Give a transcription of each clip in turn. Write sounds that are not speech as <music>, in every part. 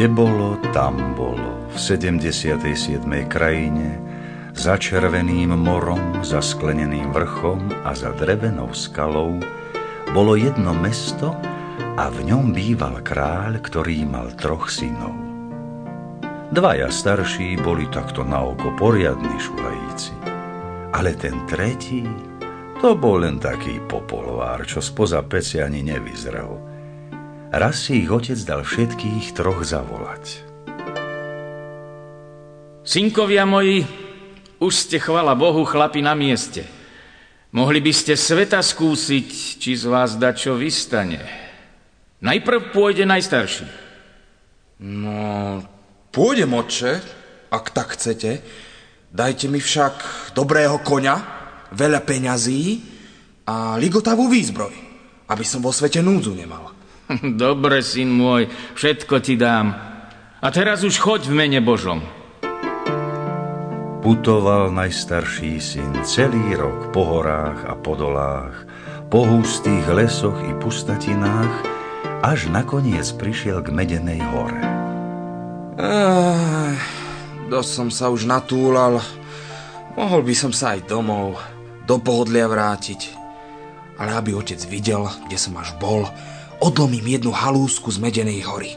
Kde bolo, tam bolo, v 77. krajine, za červeným morom, za skleneným vrchom a za drevenou skalou, bolo jedno mesto a v ňom býval kráľ, ktorý mal troch synov. Dvaja starší boli takto na oko poriadni šulajíci, ale ten tretí, to bol len taký popolvár, čo spoza peci ani nevyzrel – Raz si ich otec dal všetkých troch zavolať. Synkovia moji, už ste, chvala Bohu, chlapi na mieste. Mohli by ste sveta skúsiť, či z vás čo vystane. Najprv pôjde najstarší. No, pôjdem, otče, ak tak chcete. Dajte mi však dobrého koňa, veľa peňazí a ligotavú výzbroj, aby som vo svete núdzu nemal. <laughs> Dobre, syn môj, všetko ti dám. A teraz už choď v mene Božom. Putoval najstarší syn celý rok po horách a po dolách, po hustých lesoch i pustatinách, až nakoniec prišiel k Medenej hore. Ech, dosť som sa už natúlal. Mohol by som sa aj domov, do pohodlia vrátiť. Ale aby otec videl, kde som až bol, odlomím jednu halúsku z Medenej hory.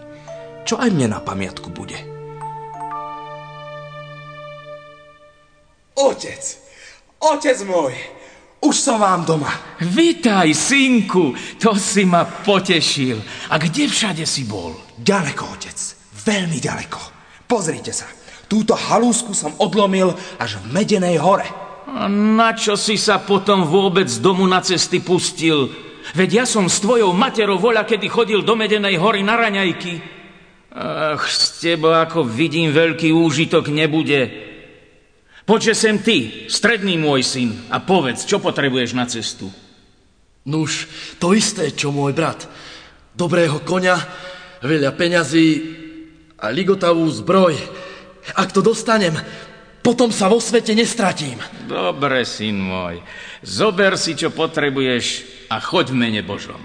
Čo aj mne na pamiatku bude. Otec! Otec môj! Už som vám doma. Vítaj, synku, to si ma potešil. A kde všade si bol? Ďaleko, otec. Veľmi ďaleko. Pozrite sa. Túto halúsku som odlomil až v Medenej hore. A na čo si sa potom vôbec z domu na cesty pustil? Veď ja som s tvojou materou voľa, kedy chodil do Medenej hory na raňajky. Ach, z teba ako vidím veľký úžitok nebude. Poďže sem ty, stredný môj syn, a povedz, čo potrebuješ na cestu. Nuž, to isté, čo môj brat. Dobrého konia, veľa peňazí a ligotavú zbroj. Ak to dostanem, potom sa vo svete nestratím. Dobre, syn môj. Zober si, čo potrebuješ a choď v mene Božom.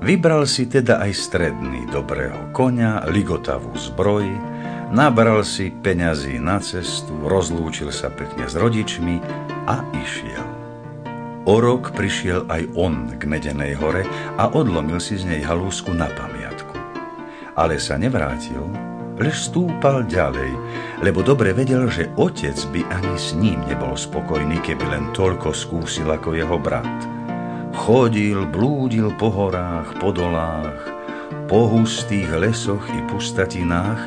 Vybral si teda aj stredný dobrého konia, ligotavú zbroj, nabral si peňazí na cestu, rozlúčil sa pekne s rodičmi a išiel. O rok prišiel aj on k Medenej hore a odlomil si z nej halúsku na pamiatku. Ale sa nevrátil, lež stúpal ďalej, lebo dobre vedel, že otec by ani s ním nebol spokojný, keby len toľko skúsil ako jeho brat. Chodil, blúdil po horách, po dolách, po hustých lesoch i pustatinách,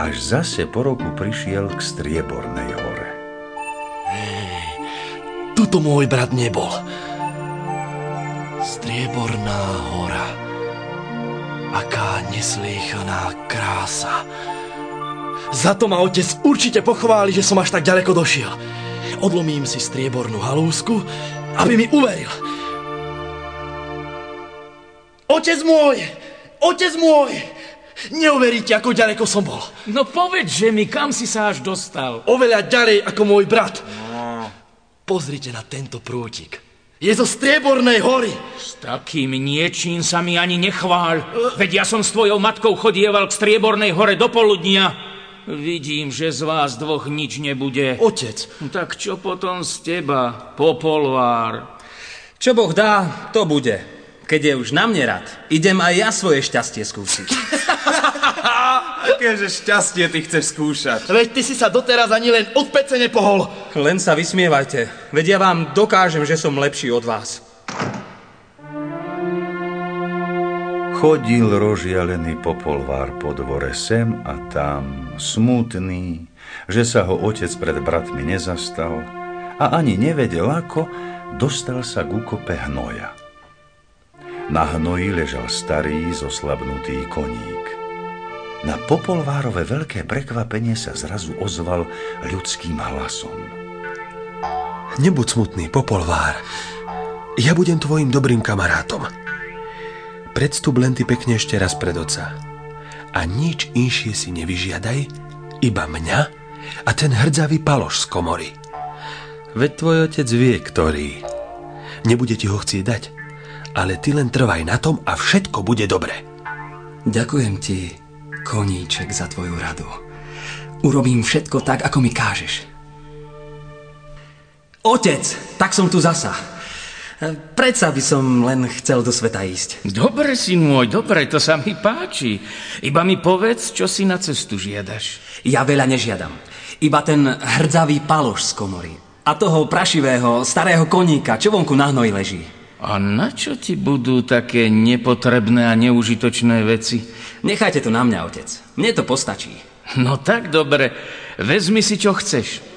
až zase po roku prišiel k Striebornej hore. Tuto môj brat nebol. Aká neslýchaná krása. Za to ma otec určite pochváli, že som až tak ďaleko došiel. Odlomím si striebornú halúsku, aby mi uveril. Otec môj! Otec môj! Neuveríte, ako ďaleko som bol. No povedz, že mi, kam si sa až dostal? Oveľa ďalej ako môj brat. No. Pozrite na tento prútik. Je zo striebornej hory. S takým niečím sa mi ani nechvál. Veď ja som s tvojou matkou chodieval k striebornej hore do poludnia. Vidím, že z vás dvoch nič nebude. Otec. Tak čo potom z teba, popolvár? Čo Boh dá, to bude. Keď je už na mne rád, idem aj ja svoje šťastie skúsiť. <laughs> <laughs> Akéže šťastie ty chceš skúšať? Veď ty si sa doteraz ani len od pece nepohol. Len sa vysmievajte. Veď ja vám dokážem, že som lepší od vás. Chodil rožialený popolvár po dvore sem a tam, smutný, že sa ho otec pred bratmi nezastal a ani nevedel ako, dostal sa k úkope hnoja. Na hnoji ležal starý, zoslabnutý koník. Na popolvárové veľké prekvapenie sa zrazu ozval ľudským hlasom. Nebuď smutný, popolvár. Ja budem tvojim dobrým kamarátom. Predstup len ty pekne ešte raz pred oca. A nič inšie si nevyžiadaj, iba mňa a ten hrdzavý paloš z komory. Veď tvoj otec vie, ktorý. Nebude ti ho chcieť dať, ale ty len trvaj na tom a všetko bude dobre. Ďakujem ti, koníček, za tvoju radu. Urobím všetko tak, ako mi kážeš. Otec, tak som tu zasa. Predsa by som len chcel do sveta ísť. Dobre, syn môj, dobre, to sa mi páči. Iba mi povedz, čo si na cestu žiadaš. Ja veľa nežiadam. Iba ten hrdzavý paloš z komory. A toho prašivého, starého koníka, čo vonku na hnoji leží. A na čo ti budú také nepotrebné a neužitočné veci? Nechajte to na mňa, otec. Mne to postačí. No tak dobre, vezmi si, čo chceš.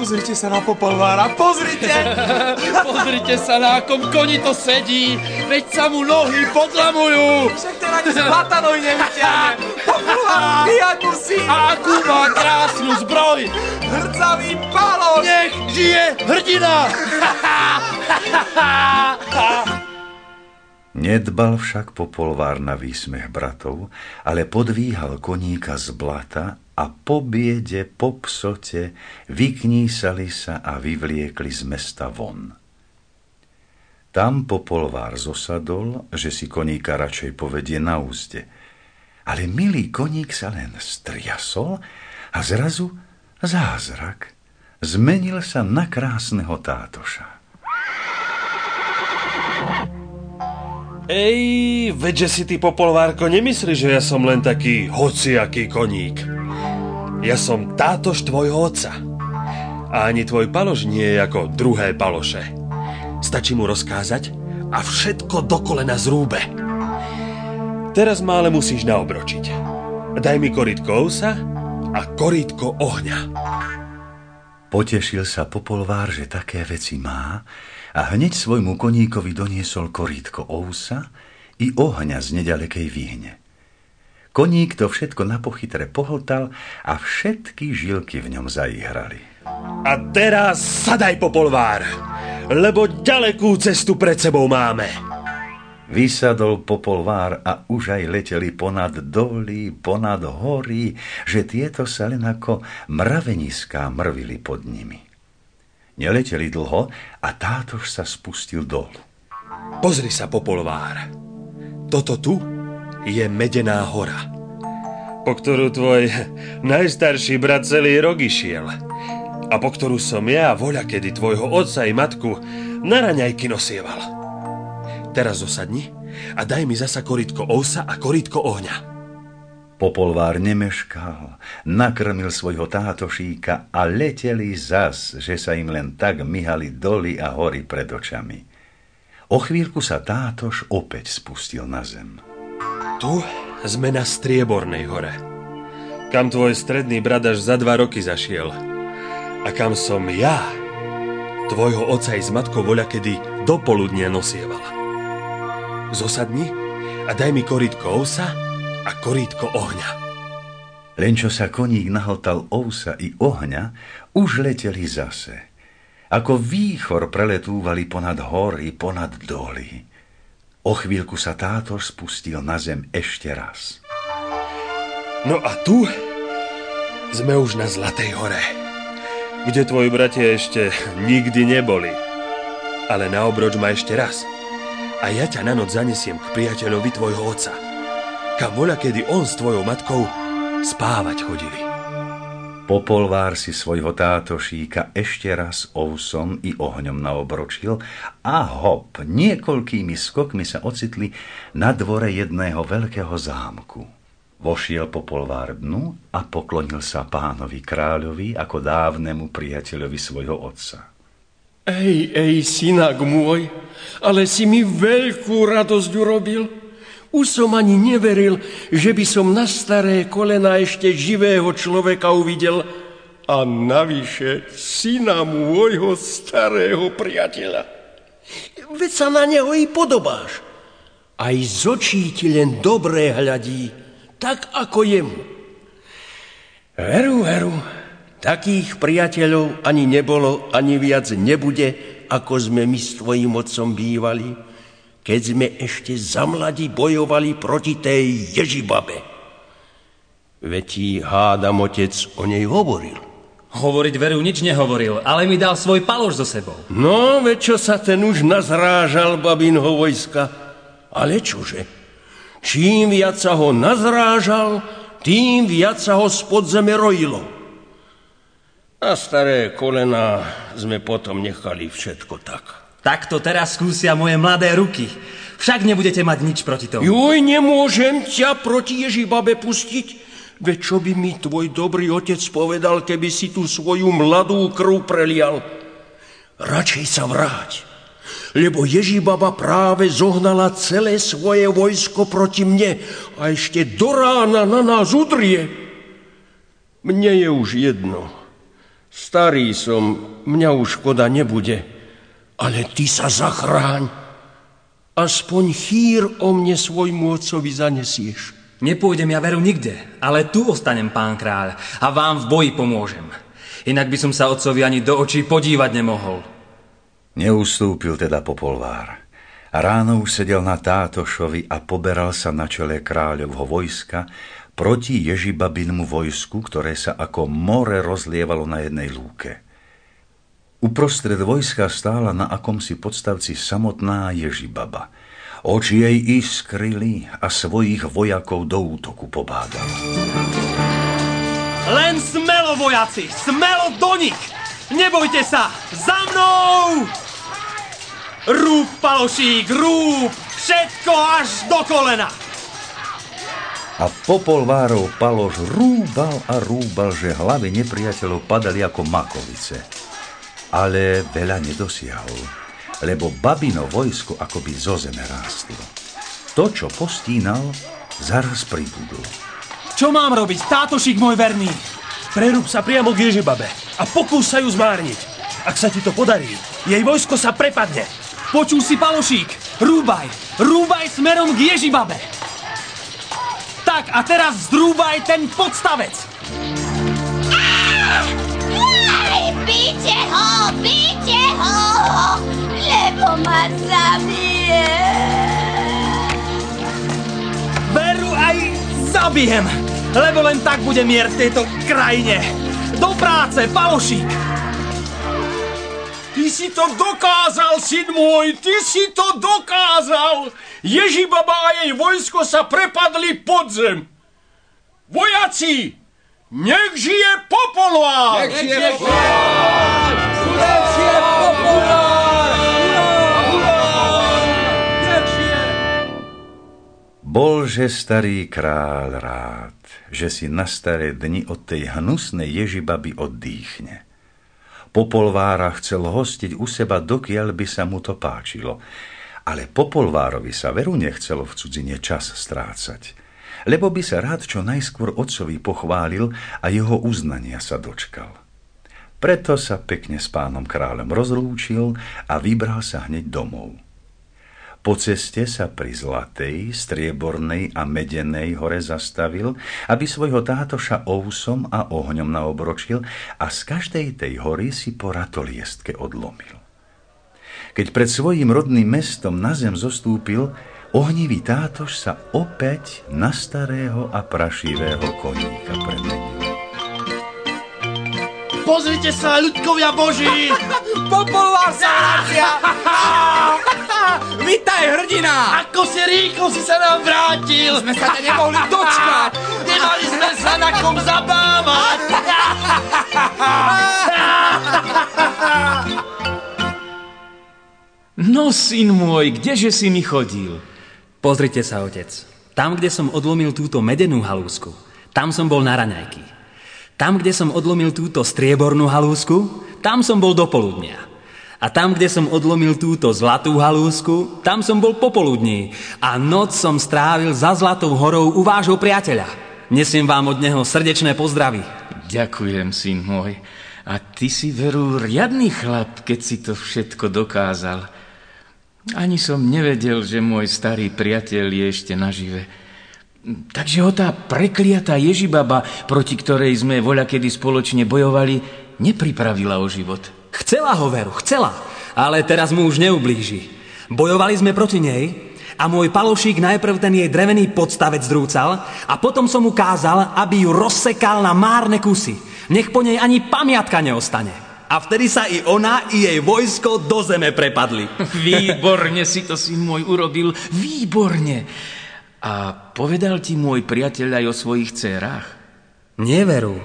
Pozrite sa na popolvára, pozrite! <laughs> Pozrite sa, na akom koni to sedí, veď sa mu nohy podlamujú. Však ten ani z platanoj nevyťahne. <laughs> Popolvár, akú si? A akú má krásnu zbroj. Hrdzavý paloš! Nech žije hrdina! <laughs> Nedbal však popolvár na výsmech bratov, ale podvíhal koníka z blata a po biede, po psote vyknísali sa a vyvliekli z mesta von. Tam popolvár zosadol, že si koníka radšej povedie na úzde. Ale milý koník sa len striasol a zrazu zázrak zmenil sa na krásneho tátoša. Ej, veď, že si ty, popolvárko, nemyslíš, že ja som len taký hociaký koník. Ja som tátož tvojho otca. A ani tvoj palož nie je ako druhé paloše. Stačí mu rozkázať a všetko do zrúbe. Teraz ma ale musíš naobročiť. Daj mi korytko ousa a korytko ohňa. Potešil sa popolvár, že také veci má a hneď svojmu koníkovi doniesol korítko ousa i ohňa z nedalekej výhne. Koník to všetko na pochytre pohltal a všetky žilky v ňom zaihrali. A teraz sadaj, popolvár, lebo ďalekú cestu pred sebou máme. Vysadol popolvár a už aj leteli ponad doly, ponad hory, že tieto sa len ako mraveniská mrvili pod nimi. Neleteli dlho a tátož sa spustil dolu. Pozri sa, popolvár. Toto tu je Medená hora, po ktorú tvoj najstarší brat celý rok išiel a po ktorú som ja voľa kedy tvojho otca i matku na raňajky nosieval. Teraz zosadni a daj mi zasa korytko ousa a korytko ohňa. Popolvár nemeškal, nakrmil svojho tátošíka a leteli zas, že sa im len tak myhali doly a hory pred očami. O chvíľku sa tátoš opäť spustil na zem. Tu sme na Striebornej hore, kam tvoj stredný brat až za dva roky zašiel. A kam som ja, tvojho oca i s matkou voľa kedy do poludnia nosieval. Zosadni a daj mi korytko ousa a korítko ohňa. Len čo sa koník nahltal ousa i ohňa, už leteli zase. Ako výchor preletúvali ponad hory, ponad doly. O chvíľku sa tátor spustil na zem ešte raz. No a tu sme už na Zlatej hore, kde tvoji bratia ešte nikdy neboli. Ale na obroč ma ešte raz. A ja ťa na noc zanesiem k priateľovi tvojho otca, kam voľa, kedy on s tvojou matkou spávať chodili. Popolvár si svojho tátošíka ešte raz ousom i ohňom naobročil a hop, niekoľkými skokmi sa ocitli na dvore jedného veľkého zámku. Vošiel popolvár dnu a poklonil sa pánovi kráľovi ako dávnemu priateľovi svojho otca. Ej, ej, synak môj, ale si mi veľkú radosť urobil. Už som ani neveril, že by som na staré kolena ešte živého človeka uvidel a navyše syna môjho starého priateľa. Veď sa na neho i podobáš. Aj z očí ti len dobré hľadí, tak ako jemu. Veru, veru, takých priateľov ani nebolo, ani viac nebude, ako sme my s tvojim otcom bývali keď sme ešte za mladí bojovali proti tej Ježibabe. Veď ti hádam otec o nej hovoril. Hovoriť veru nič nehovoril, ale mi dal svoj palož so sebou. No, veď čo sa ten už nazrážal babinho vojska. Ale čože? Čím viac sa ho nazrážal, tým viac sa ho spod zeme rojilo. Na staré kolena sme potom nechali všetko tak. Tak to teraz skúsia moje mladé ruky. Však nebudete mať nič proti tomu. Juj, nemôžem ťa proti Ježibabe pustiť. Veď čo by mi tvoj dobrý otec povedal, keby si tu svoju mladú krv prelial? Radšej sa vráť, lebo Ježibaba práve zohnala celé svoje vojsko proti mne a ešte do rána na nás udrie. Mne je už jedno. Starý som, mňa už škoda nebude, ale ty sa zachráň. Aspoň chýr o mne svojmu otcovi zanesieš. Nepôjdem ja veru nikde, ale tu ostanem, pán kráľ, a vám v boji pomôžem. Inak by som sa otcovi ani do očí podívať nemohol. Neustúpil teda popolvár. Ráno už sedel na Tátošovi a poberal sa na čele kráľovho vojska proti Ježibabinmu vojsku, ktoré sa ako more rozlievalo na jednej lúke. Uprostred vojska stála na akomsi podstavci samotná Ježibaba – Oči jej iskrili a svojich vojakov do útoku pobádal. Len smelo, vojaci! Smelo do nich! Nebojte sa! Za mnou! Rúb, palošík, rúb! Všetko až do kolena! A popolvárov paloš rúbal a rúbal, že hlavy nepriateľov padali ako makovice. Ale veľa nedosiahol lebo babino vojsko akoby zo zeme rástlo. To, čo postínal, zaraz pribudlo. Čo mám robiť, tátošik môj verný? Prerúb sa priamo k Ježibabe a pokús sa ju zmárniť. Ak sa ti to podarí, jej vojsko sa prepadne. Počul si, Palošík, rúbaj, rúbaj smerom k Ježibabe. Tak, a teraz zdrúbaj ten podstavec. Bíte ho, bíte ho! lebo ma zabije. Veru aj zabijem, lebo len tak bude mier v tejto krajine. Do práce, Palošík! Ty si to dokázal, syn môj, ty si to dokázal! Ježibaba a jej vojsko sa prepadli pod zem. Vojaci, nech žije Popolvár! Nech žije Popolvár! Bolže starý král rád, že si na staré dni od tej hnusnej ježibaby oddýchne. Popolvára chcel hostiť u seba, dokiaľ by sa mu to páčilo. Ale Popolvárovi sa veru nechcelo v cudzine čas strácať, lebo by sa rád čo najskôr otcovi pochválil a jeho uznania sa dočkal. Preto sa pekne s pánom kráľom rozlúčil a vybral sa hneď domov. Po ceste sa pri zlatej, striebornej a medenej hore zastavil, aby svojho tátoša ousom a ohňom naobročil a z každej tej hory si po ratoliestke odlomil. Keď pred svojim rodným mestom na zem zostúpil, ohnivý tátoš sa opäť na starého a prašivého koníka premenil. Pozrite sa, ľudkovia boží! <laughs> Popolvár sa vracia! <laughs> Vítaj, hrdina! Ako si rýchlo si sa nám vrátil! Sme sa ťa nemohli dočkať! <laughs> Nemali sme sa na kom zabávať! No, syn môj, kdeže si mi chodil? Pozrite sa, otec. Tam, kde som odlomil túto medenú halúsku, tam som bol na raňajky. Tam, kde som odlomil túto striebornú halúsku, tam som bol do poludnia. A tam, kde som odlomil túto zlatú halúsku, tam som bol popoludní. A noc som strávil za Zlatou horou u vášho priateľa. Nesiem vám od neho srdečné pozdravy. Ďakujem, syn môj. A ty si veru riadný chlap, keď si to všetko dokázal. Ani som nevedel, že môj starý priateľ je ešte nažive. Takže ho tá prekliatá Ježibaba, proti ktorej sme voľa kedy spoločne bojovali, nepripravila o život. Chcela ho veru, chcela, ale teraz mu už neublíži. Bojovali sme proti nej a môj palošík najprv ten jej drevený podstavec zrúcal a potom som mu kázal, aby ju rozsekal na márne kusy. Nech po nej ani pamiatka neostane. A vtedy sa i ona, i jej vojsko do zeme prepadli. Výborne si to, syn môj, urobil. Výborne. A povedal ti môj priateľ aj o svojich dcerách? Neveru.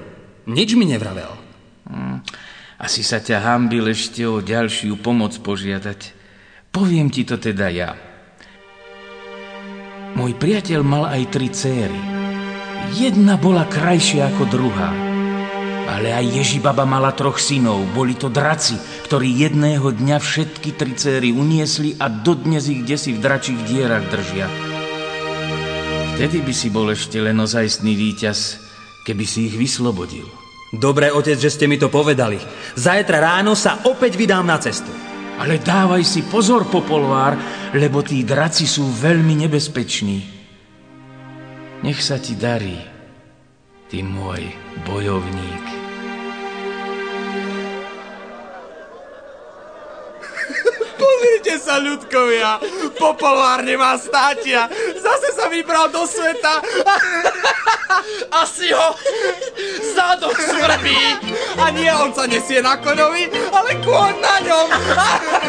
Nič mi nevravel. Hm, asi sa ťa hambil ešte o ďalšiu pomoc požiadať. Poviem ti to teda ja. Môj priateľ mal aj tri céry. Jedna bola krajšia ako druhá. Ale aj Ježibaba mala troch synov. Boli to draci, ktorí jedného dňa všetky tri céry uniesli a dodnes ich desi v dračích dierach držia. Vtedy by si bol ešte len ozajstný víťaz, keby si ich vyslobodil. Dobre, otec, že ste mi to povedali. Zajtra ráno sa opäť vydám na cestu. Ale dávaj si pozor, Popolvár, lebo tí draci sú veľmi nebezpeční. Nech sa ti darí, ty môj bojovník. Pozrite sa, ľudkovia, popolvár nemá státia. Zase sa vybral do sveta. <laughs> Asi ho zadok svrbí. A nie on sa nesie na konovi, ale kôň na ňom.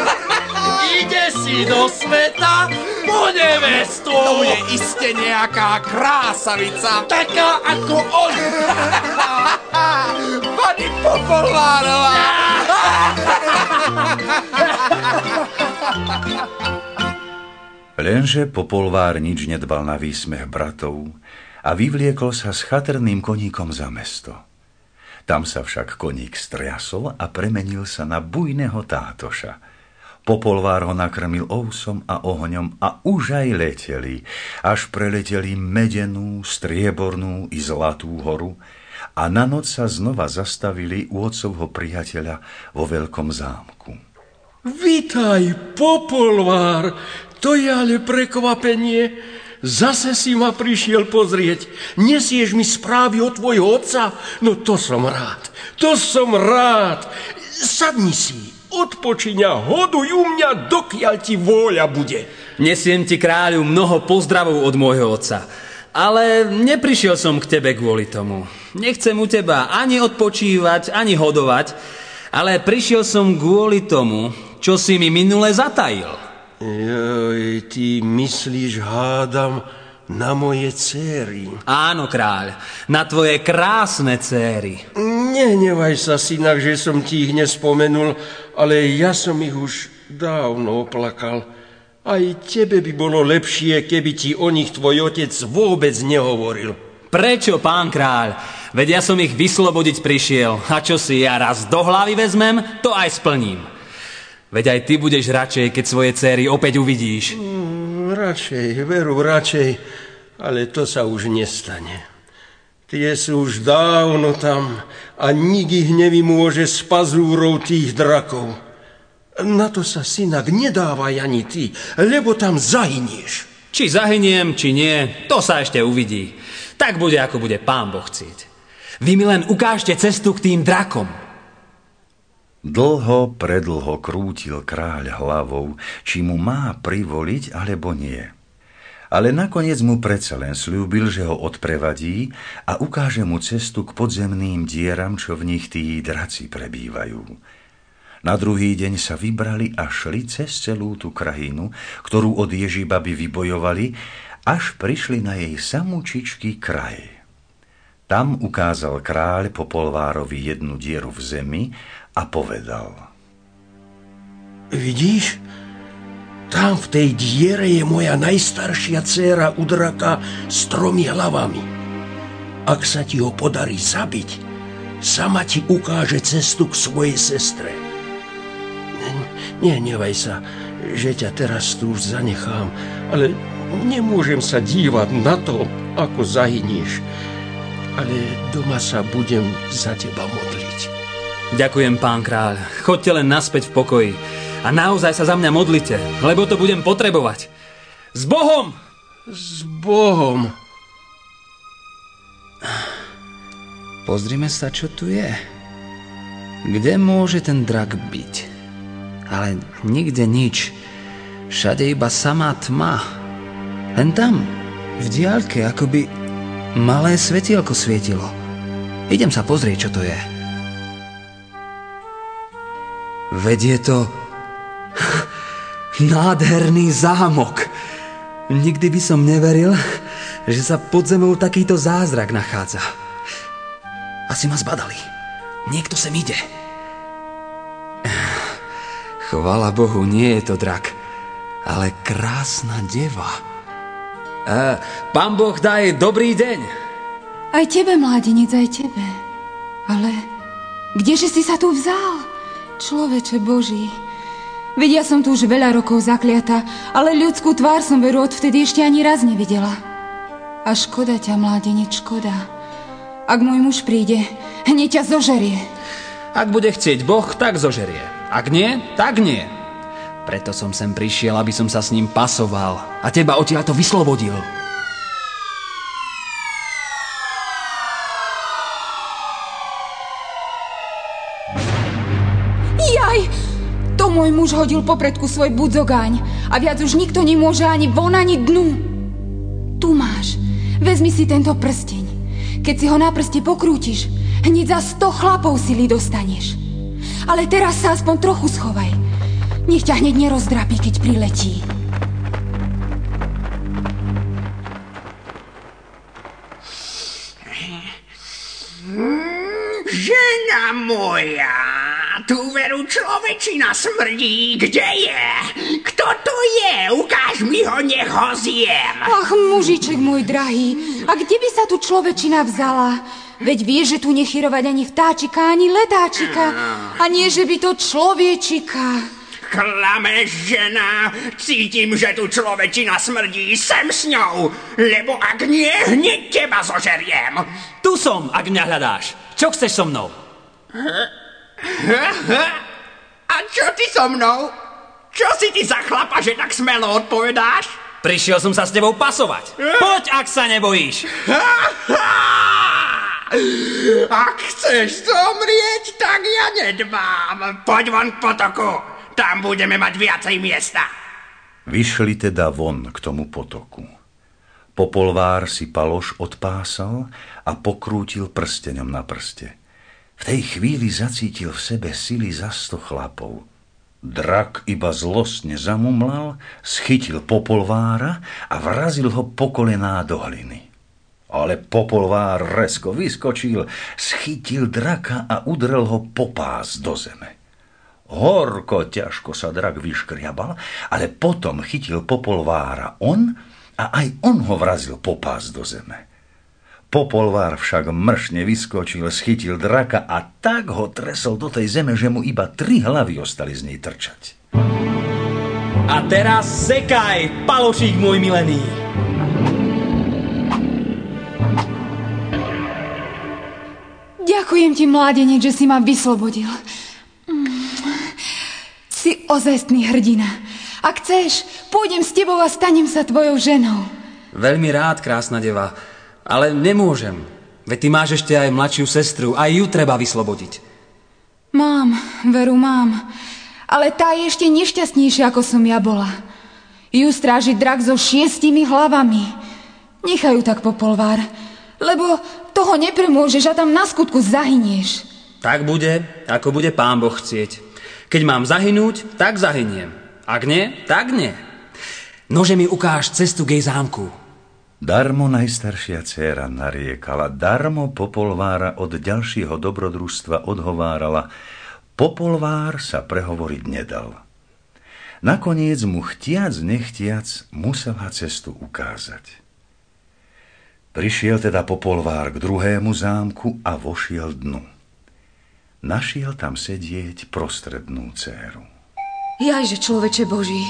<laughs> Ide si do sveta po nevestu. To bude iste nejaká krásavica. Taká ako on. <laughs> Pani Popolvárová. Lenže Popolvár nič nedbal na výsmech bratov a vyvliekol sa s chatrným koníkom za mesto. Tam sa však koník striasol a premenil sa na bujného tátoša. Popolvár ho nakrmil ousom a ohňom a už aj leteli, až preleteli medenú, striebornú i zlatú horu a na noc sa znova zastavili u otcovho priateľa vo veľkom zámku. Vítaj, Popolvár, to je ale prekvapenie. Zase si ma prišiel pozrieť. Nesieš mi správy od tvojho otca? No to som rád. To som rád. Sadni si. Odpočiň a hoduj u mňa, dokiaľ ti vôľa bude. Nesiem ti, kráľu, mnoho pozdravov od môjho otca. Ale neprišiel som k tebe kvôli tomu. Nechcem u teba ani odpočívať, ani hodovať, ale prišiel som kvôli tomu, čo si mi minule zatajil. Joj, ty myslíš, hádam, na moje céry. Áno, kráľ, na tvoje krásne céry. Nehnevaj sa, synak, že som ti ich nespomenul, ale ja som ich už dávno oplakal. Aj tebe by bolo lepšie, keby ti o nich tvoj otec vôbec nehovoril. Prečo, pán kráľ? Veď ja som ich vyslobodiť prišiel. A čo si ja raz do hlavy vezmem, to aj splním. Veď aj ty budeš radšej, keď svoje céry opäť uvidíš. Mm, radšej, veru, radšej, ale to sa už nestane. Tie sú už dávno tam a nik ich nevymôže z pazúrov tých drakov. Na to sa, synak, nedávaj ani ty, lebo tam zahynieš. Či zahyniem, či nie, to sa ešte uvidí. Tak bude, ako bude pán Boh chcieť. Vy mi len ukážte cestu k tým drakom. Dlho, predlho krútil kráľ hlavou, či mu má privoliť, alebo nie. Ale nakoniec mu predsa len slúbil, že ho odprevadí a ukáže mu cestu k podzemným dieram, čo v nich tí draci prebývajú. Na druhý deň sa vybrali a šli cez celú tú krajinu, ktorú od Ježibaby vybojovali, až prišli na jej samúčičký kraj. Tam ukázal kráľ Popolvárovi jednu dieru v zemi a povedal. Vidíš? Tam v tej diere je moja najstaršia dcéra udraka s tromi hlavami. Ak sa ti ho podarí zabiť, sama ti ukáže cestu k svojej sestre. Nehnevaj sa, že ťa teraz tu už zanechám, ale nemôžem sa dívať na to, ako zahynieš. Ale doma sa budem za teba modliť. Ďakujem, pán kráľ. Choďte len naspäť v pokoji. A naozaj sa za mňa modlite, lebo to budem potrebovať. S Bohom! S Bohom! Pozrime sa, čo tu je. Kde môže ten drak byť? Ale nikde nič. Všade iba samá tma. Len tam, v diaľke, akoby malé svetielko svietilo. Idem sa pozrieť, čo to je. Veď je to... Nádherný zámok. Nikdy by som neveril, že sa pod zemou takýto zázrak nachádza. Asi ma zbadali. Niekto sem ide. Chvala Bohu, nie je to drak, ale krásna deva. E, pán Boh daj dobrý deň. Aj tebe, mládenec, aj tebe. Ale kdeže si sa tu vzal? Človeče Boží. Veď ja som tu už veľa rokov zakliata, ale ľudskú tvár som veru odvtedy ešte ani raz nevidela. A škoda ťa, mládenec, škoda. Ak môj muž príde, hneď ťa zožerie. Ak bude chcieť Boh, tak zožerie. Ak nie, tak nie. Preto som sem prišiel, aby som sa s ním pasoval a teba odtiaľ to vyslobodil. Muž hodil popredku svoj budzogáň a viac už nikto nemôže ani von, ani dnu. Tu máš. Vezmi si tento prsteň. Keď si ho na prste pokrútiš, hneď za sto chlapov sily dostaneš. Ale teraz sa aspoň trochu schovaj. Nech ťa hneď nerozdrapí, keď priletí. Žena moja, tu veru človečina smrdí, kde je? Kto to je? Ukáž mi ho, nech ho zjem. Ach, mužiček môj drahý, a kde by sa tu človečina vzala? Veď vieš, že tu nechyrovať ani vtáčika, ani letáčika. A nie, že by to človečika. Klameš, žena, cítim, že tu človečina smrdí, sem s ňou, lebo ak nie, hneď teba zožeriem. Tu som, ak mňa hľadáš. Čo chceš so mnou? A čo ty so mnou? Čo si ty za chlapa, že tak smelo odpovedáš? Prišiel som sa s tebou pasovať. Poď, ak sa nebojíš. <laughs> Ak chceš zomrieť, tak ja nedbám. Poď von k potoku. Tam budeme mať viacej miesta. Vyšli teda von k tomu potoku. Popolvár si paloš odpásal a pokrútil prsteňom na prste. V tej chvíli zacítil v sebe sily za sto chlapov. Drak iba zlostne zamumlal, schytil popolvára a vrazil ho po kolená do hliny. Ale popolvár resko vyskočil, schytil draka a udrel ho po pás do zeme. Horko ťažko sa drak vyškriabal, ale potom chytil popolvára on a aj on ho vrazil po pás do zeme. Popolvár však mršne vyskočil, schytil draka a tak ho tresol do tej zeme, že mu iba tri hlavy ostali z nej trčať. A teraz sekaj, palošík môj milený. Ďakujem ti, mládenec, že si ma vyslobodil. Si ozajstný hrdina. Ak chceš, pôjdem s tebou a stanem sa tvojou ženou. Veľmi rád, krásna deva, ale nemôžem. Veď ty máš ešte aj mladšiu sestru, aj ju treba vyslobodiť. Mám, veru mám. Ale tá je ešte nešťastnejšia, ako som ja bola. Ju stráži drak so šiestimi hlavami. Nechajú tak popolvár, lebo toho nepremôžeš a tam na skutku zahynieš. Tak bude, ako bude pán Boh chcieť. Keď mám zahynúť, tak zahyniem. Ak nie, tak nie. Nože mi ukáž cestu k jej zámku. Darmo najstaršia dcéra nariekala, darmo Popolvára od ďalšieho dobrodružstva odhovárala. Popolvár sa prehovoriť nedal. Nakoniec mu chtiac nechtiac musela cestu ukázať. Prišiel teda Popolvár k druhému zámku a vošiel dnu. Našiel tam sedieť prostrednú dceru. Jajže, človeče Boží,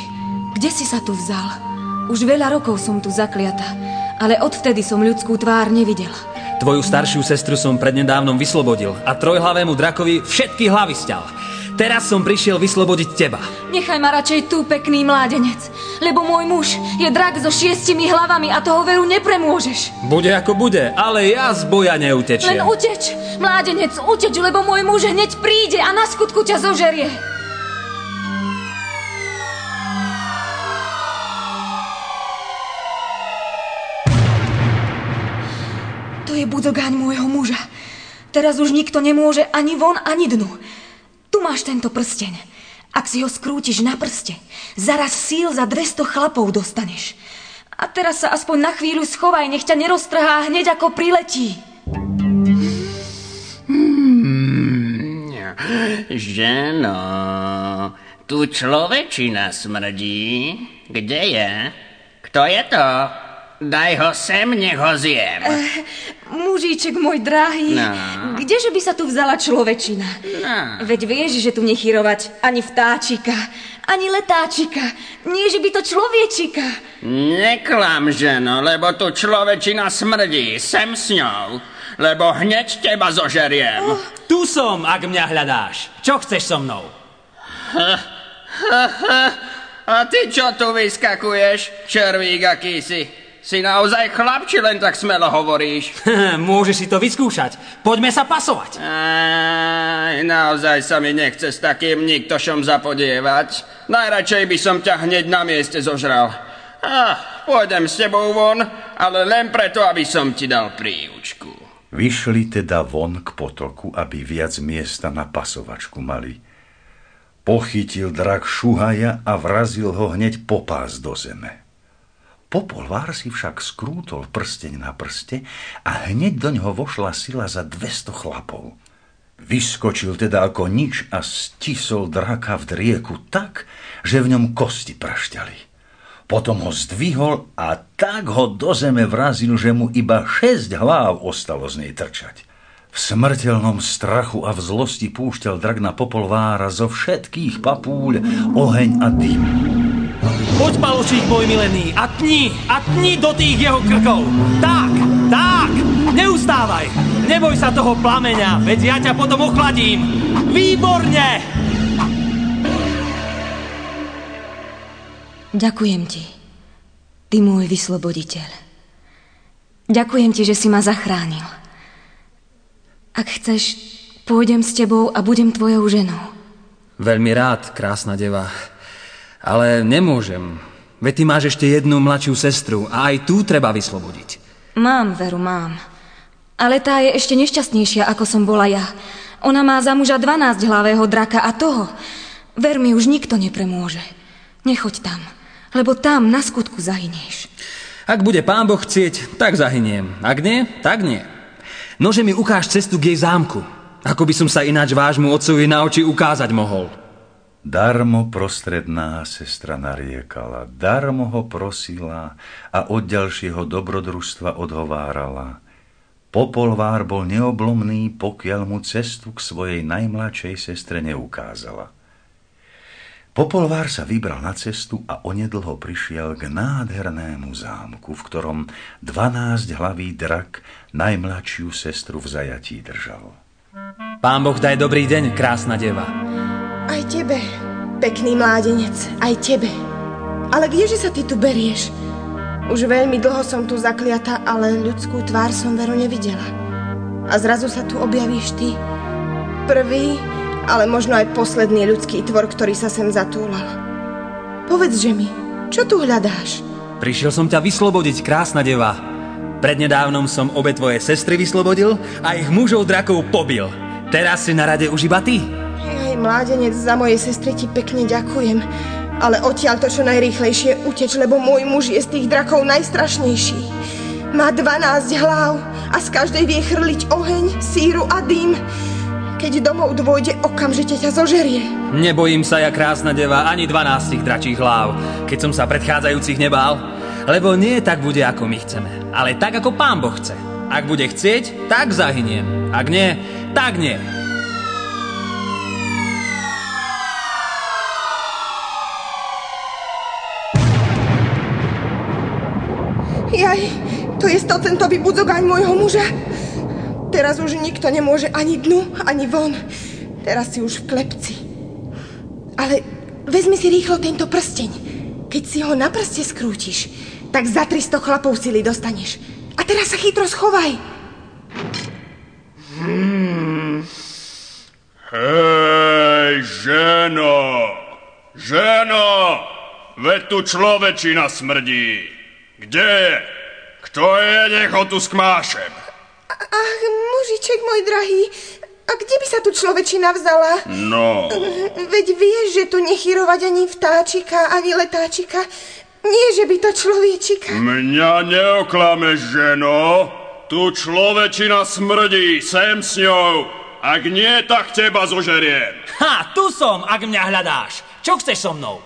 kde si sa tu vzal? Už veľa rokov som tu zakliata, ale odvtedy som ľudskú tvár nevidela. Tvoju staršiu sestru som prednedávnom vyslobodil a trojhlavému drakovi všetky hlavy sťal. Teraz som prišiel vyslobodiť teba. Nechaj ma radšej tu, pekný mládenec, lebo môj muž je drak so šiestimi hlavami a toho veru nepremôžeš. Bude ako bude, ale ja z boja neutečiem. Len uteč, mládenec, uteč, lebo môj muž hneď príde a na skutku ťa zožerie. Je budzogáň môjho muža. Teraz už nikto nemôže ani von, ani dnu. Tu máš tento prsteň. Ak si ho skrútiš na prste, zaraz síl za 200 chlapov dostaneš. A teraz sa aspoň na chvíľu schovaj, nech ťa neroztrhá hneď ako priletí. Hmm, ženo, tu človečina smrdí. Kde je? Kto je to? Daj ho sem, nech ho zjem. Eh, mužíček môj drahý, No. kdeže by sa tu vzala človečina? No. Veď vieš, že tu nechyrovať ani vtáčika, ani letáčika, nie že by to človečika. Neklam, ženo, lebo tu človečina smrdí. Sem s ňou, lebo hneď teba zožeriem. Oh. Tu som, ak mňa hľadáš. Čo chceš so mnou? <laughs> A ty čo tu vyskakuješ, červík akýsi? Si naozaj chlap, či len tak smelo hovoríš? <laughs> Môžeš si to vyskúšať. Poďme sa pasovať. Aj, naozaj sa mi nechce s takým niktošom zapodievať. Najradšej by som ťa hneď na mieste zožral. Ah, pôjdem s tebou von, ale len preto, aby som ti dal príučku. Vyšli teda von k potoku, aby viac miesta na pasovačku mali. Pochytil drak šuhaja a vrazil ho hneď popás do zeme. Popolvár si však skrútol prsteň na prste a hneď do ňoho vošla sila za 200 chlapov. Vyskočil teda ako nič a stisol draka v drieku tak, že v ňom kosti prašťali. Potom ho zdvihol a tak ho do zeme vrazil, že mu iba šesť hlav ostalo z nej trčať. V smrteľnom strachu a v zlosti púšťal drak na popolvára zo všetkých papúľ oheň a dym. Poď, paločík môj milený, a tni, a tni do tých jeho krkov. Tak, tak, neustávaj. Neboj sa toho plameňa, veď ja ťa potom ochladím. Výborne! Ďakujem ti, ty môj vysloboditeľ. Ďakujem ti, že si ma zachránil. Ak chceš, pôjdem s tebou a budem tvojou ženou. Veľmi rád, krásna deva. Ale nemôžem. Veď ty máš ešte jednu mladšiu sestru a aj tú treba vyslobodiť. Mám, veru, mám. Ale tá je ešte nešťastnejšia, ako som bola ja. Ona má za muža 12 hlavého draka a toho, ver mi, už nikto nepremôže. Nechoď tam, lebo tam na skutku zahynieš. Ak bude pán Boh chcieť, tak zahyniem. Ak nie, tak nie. Nože mi ukáž cestu k jej zámku. Ako by som sa ináč vášmu otcovi na oči ukázať mohol. Darmo prostredná sestra nariekala, darmo ho prosila a od ďalšieho dobrodružstva odhovárala. Popolvár bol neoblomný, pokiaľ mu cestu k svojej najmladšej sestre neukázala. Popolvár sa vybral na cestu a onedlho prišiel k nádhernému zámku, v ktorom 12 hlavý drak najmladšiu sestru v zajatí držal. Pán Boh daj dobrý deň, krásna deva. Aj tebe, pekný mládenec, aj tebe. Ale kdeže sa ty tu berieš? Už veľmi dlho som tu zakliata, ale ľudskú tvár som veru nevidela. A zrazu sa tu objavíš ty. Prvý, ale možno aj posledný ľudský tvor, ktorý sa sem zatúlal. Povedzže mi, čo tu hľadáš? Prišiel som ťa vyslobodiť, krásna deva. Prednedávnom som obe tvoje sestry vyslobodil a ich mužov drakov pobil. Teraz si na rade už iba ty. Hej, mládenec, za mojej sestry ti pekne ďakujem. Ale odtiaľ to čo najrýchlejšie uteč, lebo môj muž je z tých drakov najstrašnejší. Má 12 hlav a z každej vie chrliť oheň, síru a dým. Keď domov dôjde, okamžite ťa zožerie. Nebojím sa ja, krásna deva, ani 12 dračích hlav, keď som sa predchádzajúcich nebál. Lebo nie tak bude, ako my chceme, ale tak, ako pán Boh chce. Ak bude chcieť, tak zahyniem. Ak nie, tak nie. Jaj, to je stocentový budzogaň môjho muža. Teraz už nikto nemôže ani dnu, ani von. Teraz si už v klepci. Ale vezmi si rýchlo tento prsteň. Keď si ho na prste skrútiš, tak za 300 chlapov sily dostaneš. A teraz sa chytro schovaj. Hmm. Hej, ženo! Ženo! Veď tu človečina smrdí. Kde je? Kto je? Nech ho tu skmášem. Ach, mužiček môj drahý, A kde by sa tu človečina vzala? No. Veď vieš, že tu nechyrovať ani vtáčika, ani letáčika. Nie, že by to človečika. Mňa neoklameš, ženo. Tu človečina smrdí, sem s ňou. Ak nie, tak teba zožeriem. Ha, tu som, ak mňa hľadáš. Čo chceš so mnou?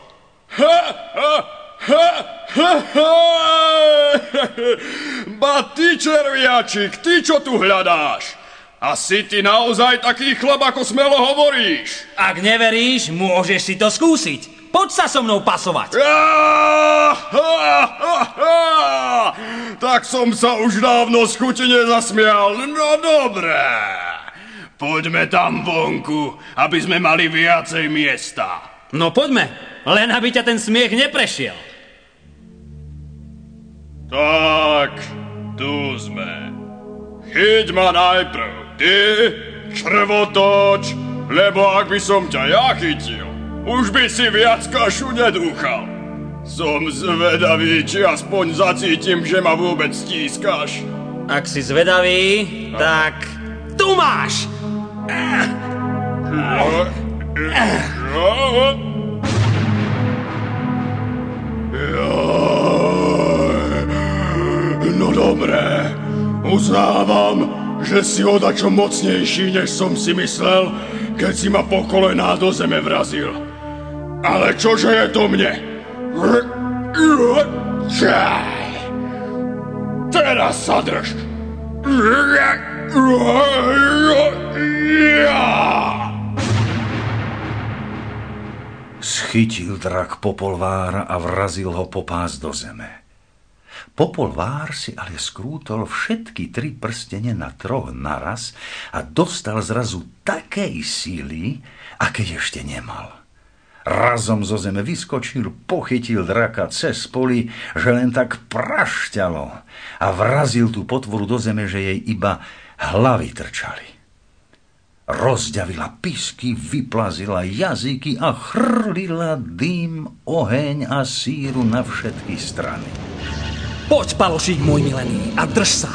Ha, ha, ha, ha, ha. <laughs> Ba ty, červiačik, ty čo tu hľadáš? A si ty naozaj taký chlap, ako smelo hovoríš? Ak neveríš, môžeš si to skúsiť. Poď sa so mnou pasovať. Ah. Tak som sa už dávno z chuti nezasmial. No dobré. Poďme tam vonku, aby sme mali viacej miesta. No poďme, len aby ťa ten smiech neprešiel. Tak, tu sme. Chyť ma najprv, ty, črvotoč, lebo ak by som ťa ja chytil, už by si viac kašu nedúchal. Som zvedavý, či aspoň zacítim, že ma vôbec stískaš. Ak si zvedavý, tak tu máš! No dobré, uznávam, že si odačo mocnejší, než som si myslel, keď si ma po kolená do zeme vrazil. Ale čože je to mne? Teraz sa drž. Schytil drak Popolvára a vrazil ho pás do zeme. Popolvár si ale skrútol všetky tri prstene na troch naraz a dostal zrazu takej síly, aké ešte nemal. Razom zo zeme vyskočil, pochytil draka cez poli, že len tak prašťalo a vrazil tú potvoru do zeme, že jej iba hlavy trčali. Rozďavila pisky, vyplazila jazyky a chrlila dým, oheň a síru na všetky strany. Poď, palošík môj milený, a drž sa.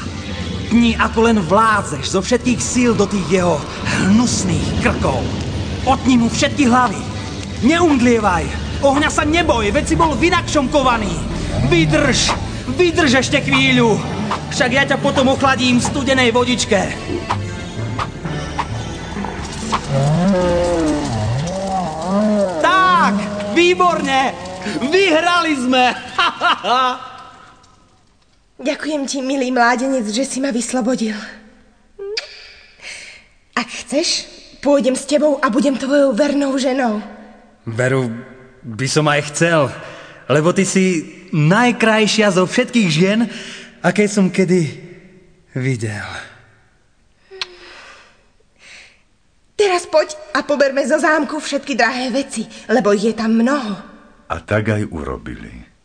Dni ako len vládzeš zo všetkých síl do tých jeho hnusných krkov. Otni mu všetky hlavy. Neumdlievaj. Ohňa sa neboj, veď si bol vynakšomkovaný. Vydrž, vydrž ešte chvíľu. Však ja ťa potom ochladím v studenej vodičke. Tak, výborne. Vyhrali sme. Ha, ha, ha. Ďakujem ti, milý mládenec, že si ma vyslobodil. Ak chceš, pôjdem s tebou a budem tvojou vernou ženou. Veru, by som aj chcel, lebo ty si najkrajšia zo všetkých žien, aké som kedy videl. Teraz poď a poberme zo zámku všetky drahé veci, lebo ich je tam mnoho. A tak aj urobili.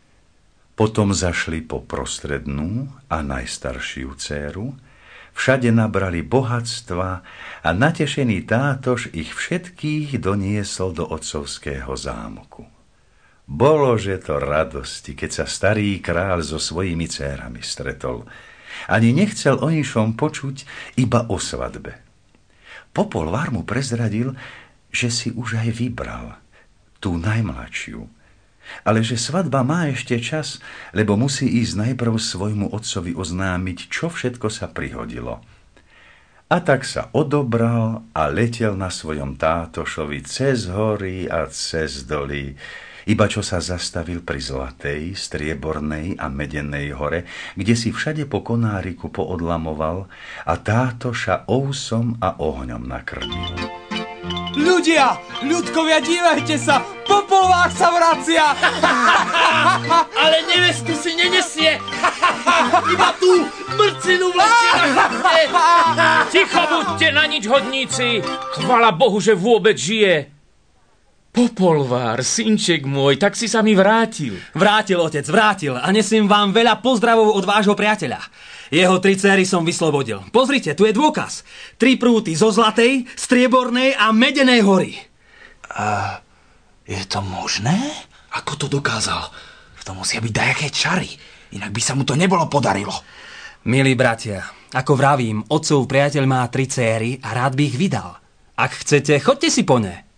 Potom zašli po prostrednú a najstaršiu dceru, všade nabrali bohatstva a natešený tátož ich všetkých doniesol do otcovského zámku. Bolo, že to radosti, keď sa starý král so svojimi cérami stretol. Ani nechcel o ničom počuť, iba o svadbe. Popolvár mu prezradil, že si už aj vybral tú najmladšiu, ale že svadba má ešte čas, lebo musí ísť najprv svojmu otcovi oznámiť, čo všetko sa prihodilo. A tak sa odobral a letel na svojom tátošovi cez hory a cez doly, iba čo sa zastavil pri zlatej, striebornej a medenej hore, kde si všade po konáriku poodlamoval a tátoša ousom a ohňom nakrmil. Ľudia, ľudkovia, dívajte sa, Popolvák sa vracia! <laughs> Ale nevestu si nenesie! Iba tú mrcinu vlečie! Ticho buďte na nič hodníci! Chvala Bohu, že vôbec žije! Popolvár, synček môj, tak si sa mi vrátil. Vrátil, otec, vrátil a nesím vám veľa pozdravov od vášho priateľa. Jeho tri céry som vyslobodil. Pozrite, tu je dôkaz. Tri prúty zo zlatej, striebornej a medenej hory. A je to možné? Ako to dokázal? To musia byť dajaké čary, inak by sa mu to nebolo podarilo. Milí bratia, ako vravím, otcov priateľ má tri céry a rád by ich vydal. Ak chcete, chodte si po ne.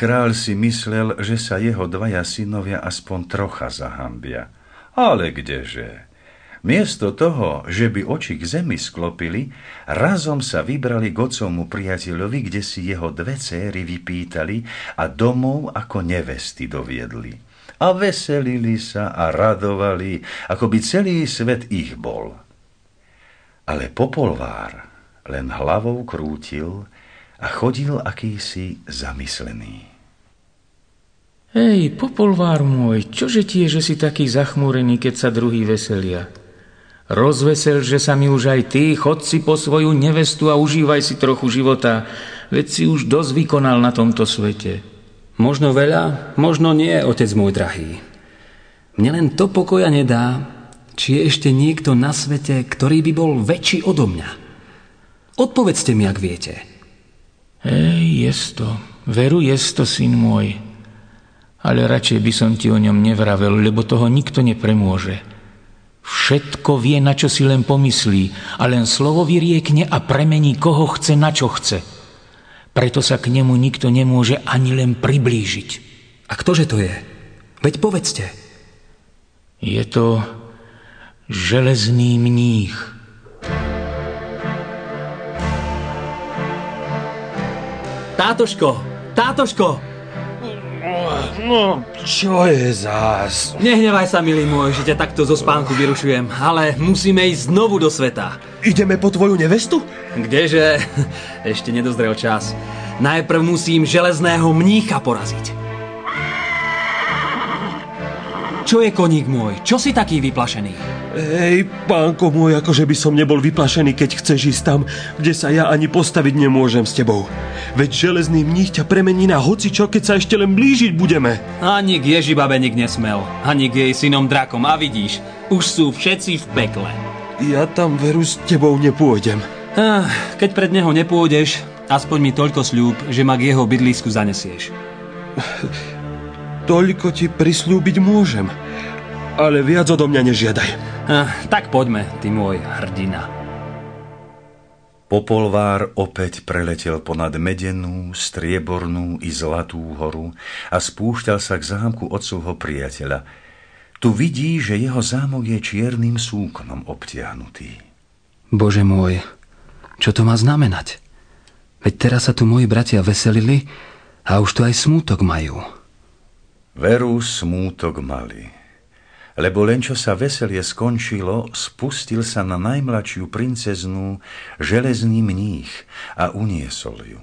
Král si myslel, že sa jeho dvaja synovia aspoň trocha zahambia. Ale kdeže? Miesto toho, že by oči k zemi sklopili, razom sa vybrali k otcovmu priateľovi, kde si jeho dve céry vypýtali a domov ako nevesty doviedli. A veselili sa a radovali, ako by celý svet ich bol. Ale popolvár len hlavou krútil a chodil akýsi zamyslený. Hej, popolvár môj, čože ti je, že si taký zachmúrený, keď sa druhý veselia? Rozvesel, že sa mi už aj ty, chod si po svoju nevestu a užívaj si trochu života, veď si už dosť vykonal na tomto svete. Možno veľa, možno nie, otec môj drahý. Mne len to pokoja nedá, či je ešte niekto na svete, ktorý by bol väčší odo mňa. Odpovedzte mi, ak viete. Hej, jesto, veru jesto, syn môj. Ale radšej by som ti o ňom nevravel, lebo toho nikto nepremôže. Všetko vie, na čo si len pomyslí a len slovo vyriekne a premení koho chce, na čo chce. Preto sa k nemu nikto nemôže ani len priblížiť. A ktože to je? Veď povedzte. Je to železný mních. Tátoško, tátoško, No, čo je zás? Nehnevaj sa, milý môj, že ťa takto zo spánku vyrušujem, ale musíme ísť znovu do sveta. Ideme po tvoju nevestu? Kdeže? <laughs> Ešte nedozrel čas. Najprv musím železného mnícha poraziť. Čo je koník môj? Čo si taký vyplašený? Hej, pánko môj, akože by som nebol vyplašený, keď chceš ísť tam, kde sa ja ani postaviť nemôžem s tebou. Veď železný mních ťa premení na hocičo, keď sa ešte len blížiť budeme. Ani k Ježibabe nik nesmel, ani k jej synom drakom. A vidíš, už sú všetci v pekle. Ja tam veru s tebou nepôjdem. Ah, keď pred neho nepôjdeš, aspoň mi toľko sľúb, že ma k jeho bydlisku zanesieš. <laughs> Toľko ti prislúbiť môžem, ale viac odo mňa nežiadaj. Ah, tak poďme, ty môj hrdina. Popolvár opäť preletel ponad medenú, striebornú i zlatú horu a spúšťal sa k zámku otcovho priateľa. Tu vidí, že jeho zámok je čiernym súknom obtiahnutý. Bože môj, čo to má znamenať? Veď teraz sa tu moji bratia veselili a už tu aj smútok majú. Veru smútok mali lebo len čo sa veselie skončilo, spustil sa na najmladšiu princeznú železný mních a uniesol ju.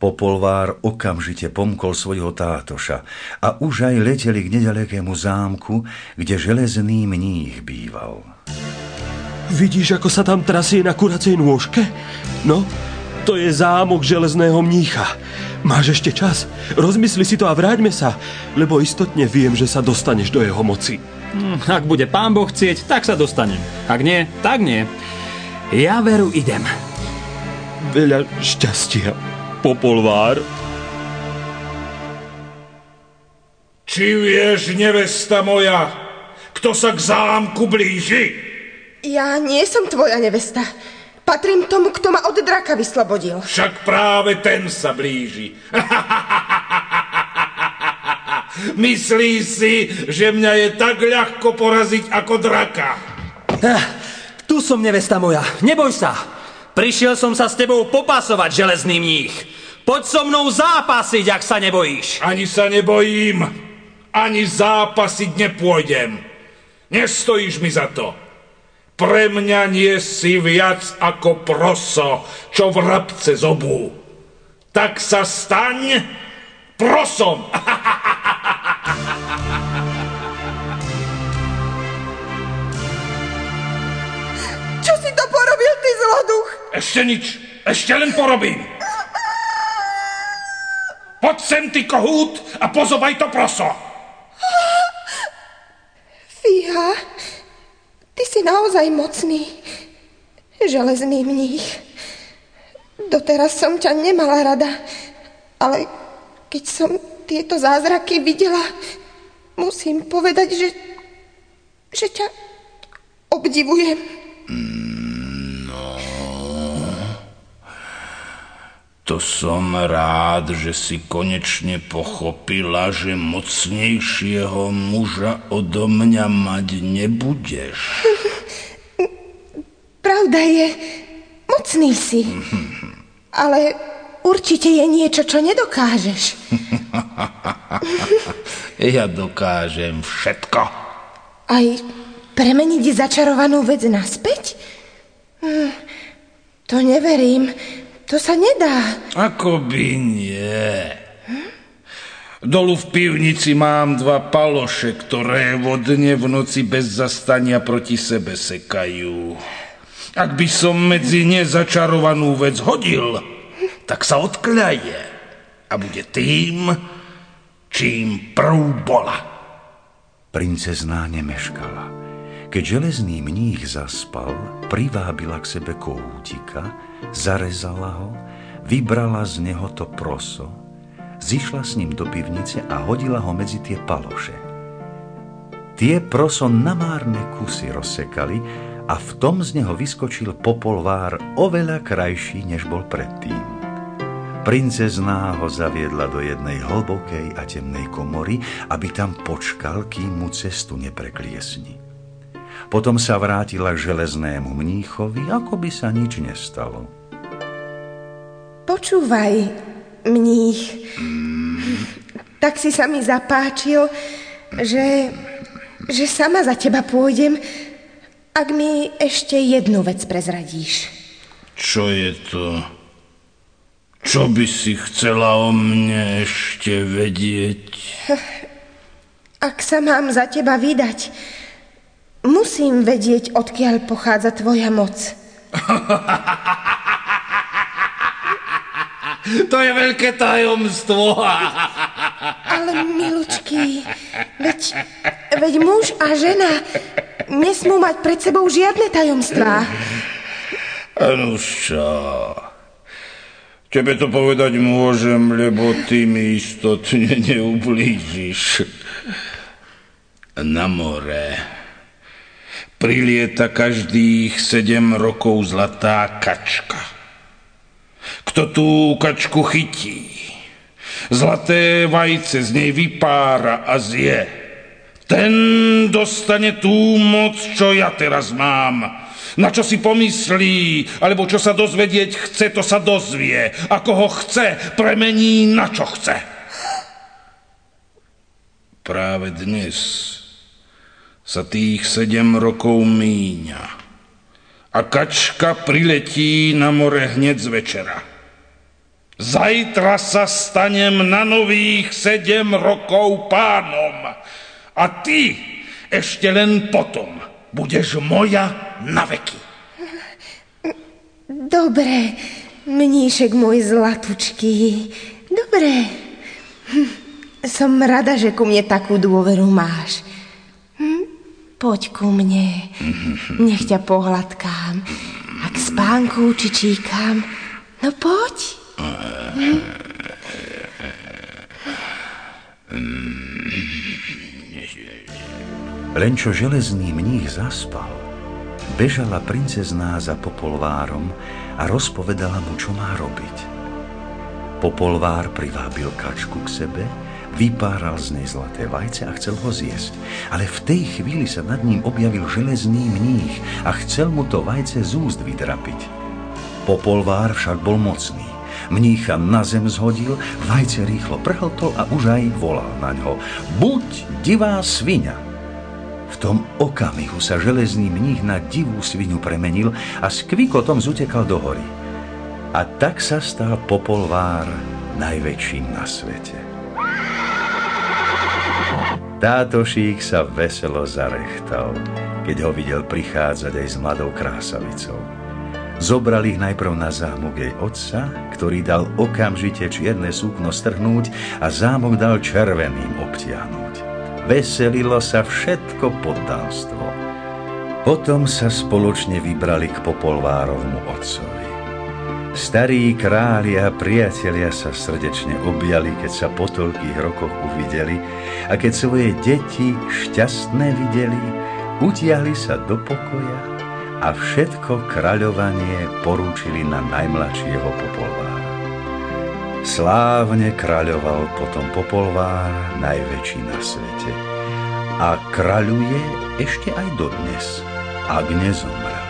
Popolvár okamžite pomkol svojho tátoša a už aj leteli k nedalekému zámku, kde železný mních býval. Vidíš, ako sa tam trasie na kuracej nôžke? No, to je zámok železného mnícha. Máš ešte čas? Rozmysli si to a vráťme sa, lebo istotne viem, že sa dostaneš do jeho moci. Hm, ak bude pán Boh chcieť, tak sa dostanem. Ak nie, tak nie. Ja veru idem. Veľa šťastia, popolvár. Či vieš, nevesta moja, kto sa k zámku blíži? Ja nie som tvoja nevesta. Patrím tomu, kto ma od draka vyslobodil. Však práve ten sa blíži. <laughs> Myslí si, že mňa je tak ľahko poraziť ako draka. Ah, tu som, nevesta moja, neboj sa. Prišiel som sa s tebou popasovať, železný mních. Poď so mnou zápasiť, ak sa nebojíš. Ani sa nebojím, ani zápasiť nepôjdem. Nestojíš mi za to. Pre mňa nie si viac ako proso, čo v rabce zobú. Tak sa staň prosom. <laughs> Čo si to porobil, ty zloduch? Ešte nič, ešte len porobím. Poď sem, ty kohút, a pozovaj to proso. Fíha, si naozaj mocný. Železný mních. Doteraz som ťa nemala rada, ale keď som tieto zázraky videla, musím povedať, že, že ťa obdivujem. Mm, To som rád, že si konečne pochopila, že mocnejšieho muža odo mňa mať nebudeš. <laughs> Pravda je, mocný si. <laughs> Ale určite je niečo, čo nedokážeš. <laughs> ja dokážem všetko. Aj premeniť začarovanú vec naspäť? Hm, to neverím. To sa nedá. Ako by nie. Dolu v pivnici mám dva paloše, ktoré vodne v noci bez zastania proti sebe sekajú. Ak by som medzi ne začarovanú vec hodil, tak sa odkľaje a bude tým, čím prv bola. Princezná nemeškala. Keď železný mních zaspal, privábila k sebe kohútika, zarezala ho, vybrala z neho to proso, zišla s ním do pivnice a hodila ho medzi tie paloše. Tie proso na márne kusy rozsekali a v tom z neho vyskočil popolvár oveľa krajší, než bol predtým. Princezná ho zaviedla do jednej hlbokej a temnej komory, aby tam počkal, kým mu cestu neprekliesni. Potom sa vrátila k železnému mníchovi, ako by sa nič nestalo. Počúvaj, mních. Tak si sa mi zapáčil, že, že sama za teba pôjdem, ak mi ešte jednu vec prezradíš. Čo je to? Čo by si chcela o mne ešte vedieť? Ak sa mám za teba vydať, musím vedieť, odkiaľ pochádza tvoja moc. <laughs> To je veľké tajomstvo. <laughs> Ale milučky, veď, veď muž a žena nesmú mať pred sebou žiadne tajomstvá. No čo? Tebe to povedať môžem, lebo ty mi istotne neublížiš. Na more prilieta každých sedem rokov zlatá kačka. Kto tú kačku chytí, zlaté vajce z nej vypára a zje, ten dostane tú moc, čo ja teraz mám na čo si pomyslí, alebo čo sa dozvedieť chce, to sa dozvie. Ako ho chce, premení na čo chce. Práve dnes sa tých sedem rokov míňa a kačka priletí na more hneď z večera. Zajtra sa stanem na nových sedem rokov pánom a ty ešte len potom budeš moja na veky. Dobre, mníšek môj zlatučký. Dobre. Hm, som rada, že ku mne takú dôveru máš. Poď ku mne. Nech ťa pohľadkám. A k spánku čičíkam. No poď. Hm. Len čo železný mních zaspal, bežala princezná za popolvárom a rozpovedala mu, čo má robiť. Popolvár privábil kačku k sebe, vypáral z nej zlaté vajce a chcel ho zjesť. Ale v tej chvíli sa nad ním objavil železný mních a chcel mu to vajce z úst vydrapiť. Popolvár však bol mocný. Mnícha na zem zhodil, vajce rýchlo prhltol a už aj volal na ňo. Buď divá svinia! tom okamihu sa železný mních na divú svinu premenil a s kvikotom zutekal do hory. A tak sa stal popolvár najväčším na svete. Tátošík sa veselo zarechtal, keď ho videl prichádzať aj s mladou krásavicou. Zobral ich najprv na zámok jej otca, ktorý dal okamžite čierne súkno strhnúť a zámok dal červeným obtiahnuť veselilo sa všetko poddanstvo. Potom sa spoločne vybrali k Popolvárovmu otcovi. Starí králi a priatelia sa srdečne objali, keď sa po toľkých rokoch uvideli a keď svoje deti šťastné videli, utiahli sa do pokoja a všetko kráľovanie porúčili na najmladšieho Popolvára. Slávne kráľoval potom Popolvár, najväčší na svete. A kráľuje ešte aj dodnes, ak nezomrel.